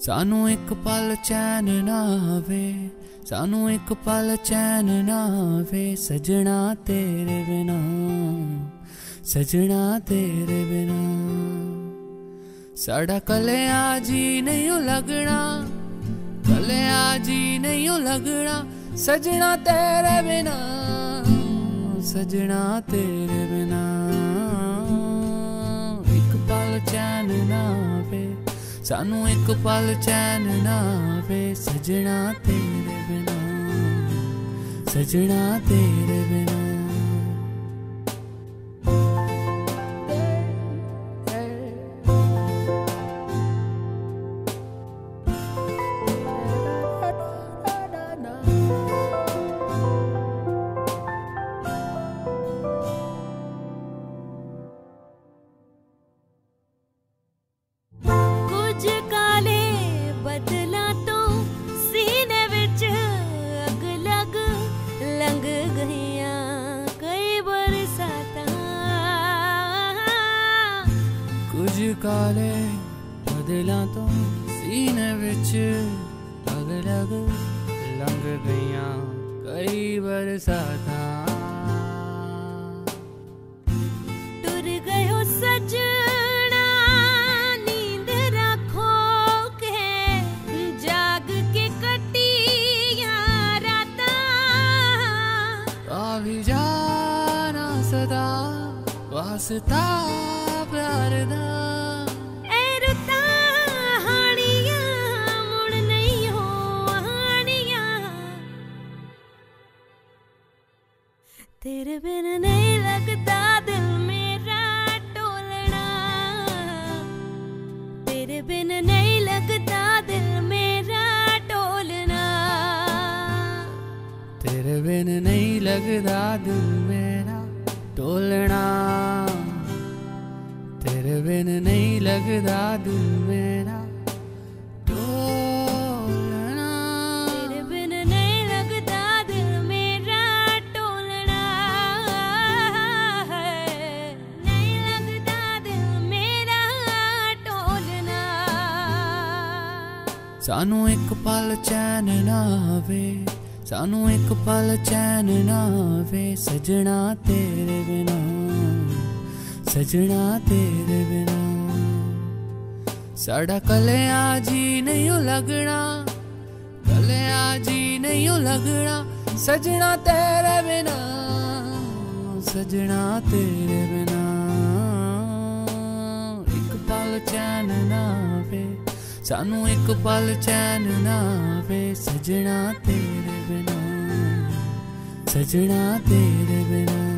ਸਾਨੂੰ ਇੱਕ ਪਲ ਚੈਨ ਨਾ ਆਵੇ, ਸਾਨੂੰ ਇੱਕ ਪਲ ਚੈਨ ਨਾ ਆਵੇ, ਸਜਣਾ ਤੇਰੇ ਬਿਨਾ, ਸਜਣਾ ਤੇਰੇ ਬਿਨਾ। ਸਾਡਾ ਕਲਿਆ ਜੀ ਨਹੀਂ ਲੱਗਣਾ, ਕਲਿਆ ਜੀ ਨਹੀਂ ਲੱਗਣਾ, ਸਜਣਾ ਤੇਰੇ ਬਿਨਾ, ਸਜਣਾ ਤੇਰੇ ਬਿਨਾ। ਇੱਕ ਪਲ ਚੈਨ ਨਾ ਆਵੇ ਸਾਨੂੰ ਇੱਕ ਪਲ ਚੈਨ ਨਾ ਆਵੇ ਸਜਣਾ ਤੇਰੇ ਬਿਨਾ। ਸਜਣਾ ਤੇਰੇ ਬਿਨਾ। ਕੁਝ ਕਾਲੇ ਬਦਲਾਂ ਤੋਂ ਸੀਨੇ ਵਿੱਚ ਅਗ ਲਗ ਲੰਘ ਗਈਆਂ ਕਈ ਬਰਸਾਤਾਂ ਟੁਰ ਗਇਓ ਸਜਣਾ ਨੀਂਦ ਰੱਖੋ ਕੇ ਜਾਗ ਕੇ ਕੱਟੀਆਂ ਰਾਤਾਂ ਆ ਵੀ ਜਾਣਾ ਸਦਾ ਵਾਸਤਾ ਪਿਆਰ ਦਾ ਤੇਰੇ ਬਿਨ ਨਹੀਂ ਲੱਗਦਾ ਦਿਲ ਮੇਰਾ ਟੋਲਣਾ। ਤੇਰੇ ਬਿਨ ਨਹੀਂ ਲੱਗਦਾ ਦਿਲ ਮੇਰਾ ਟੋਲਣਾ। ਤੇਰੇ ਬਿਨ ਨਹੀਂ ਲੱਗਦਾ ਦਿਲ ਮੇਰਾ ਟੋਲਣਾ। ਤੇਰੇ ਬਿਨ ਨਹੀਂ ਲੱਗਦਾ ਦਿਲ ਮੇਰਾ ਸਾਨੂੰ ਇੱਕ ਪਲ ਚੈਨ ਨਾ ਆਵੇ, ਸਾਨੂੰ ਇੱਕ ਪਲ ਚੈਨ ਨਾ ਆਵੇ, ਸਜਣਾ ਤੇਰੇ ਬਿਨਾ, ਸਜਣਾ ਤੇਰੇ ਬਿਨਾ। ਸਾਡਾ ਕਲਿਆ ਜੀ ਨਹੀਂ ਲੱਗਣਾ, ਕਲਿਆ ਜੀ ਨਹੀਂ ਲੱਗਣਾ, ਸਜਣਾ ਤੇਰੇ ਬਿਨਾ, ਸਜਣਾ ਤੇਰੇ ਬਿਨਾ। ਇੱਕ ਪਲ ਚੈਨ ਨਾ ਆਵੇ ਸਾਨੂੰ ਇੱਕ ਪਲ ਚੈਨ ਨਾ ਆਵੇ ਸਜਣਾ ਤੇਰੇ ਬਿਨਾ ਸਜਣਾ ਤੇਰੇ ਬਿਨਾ।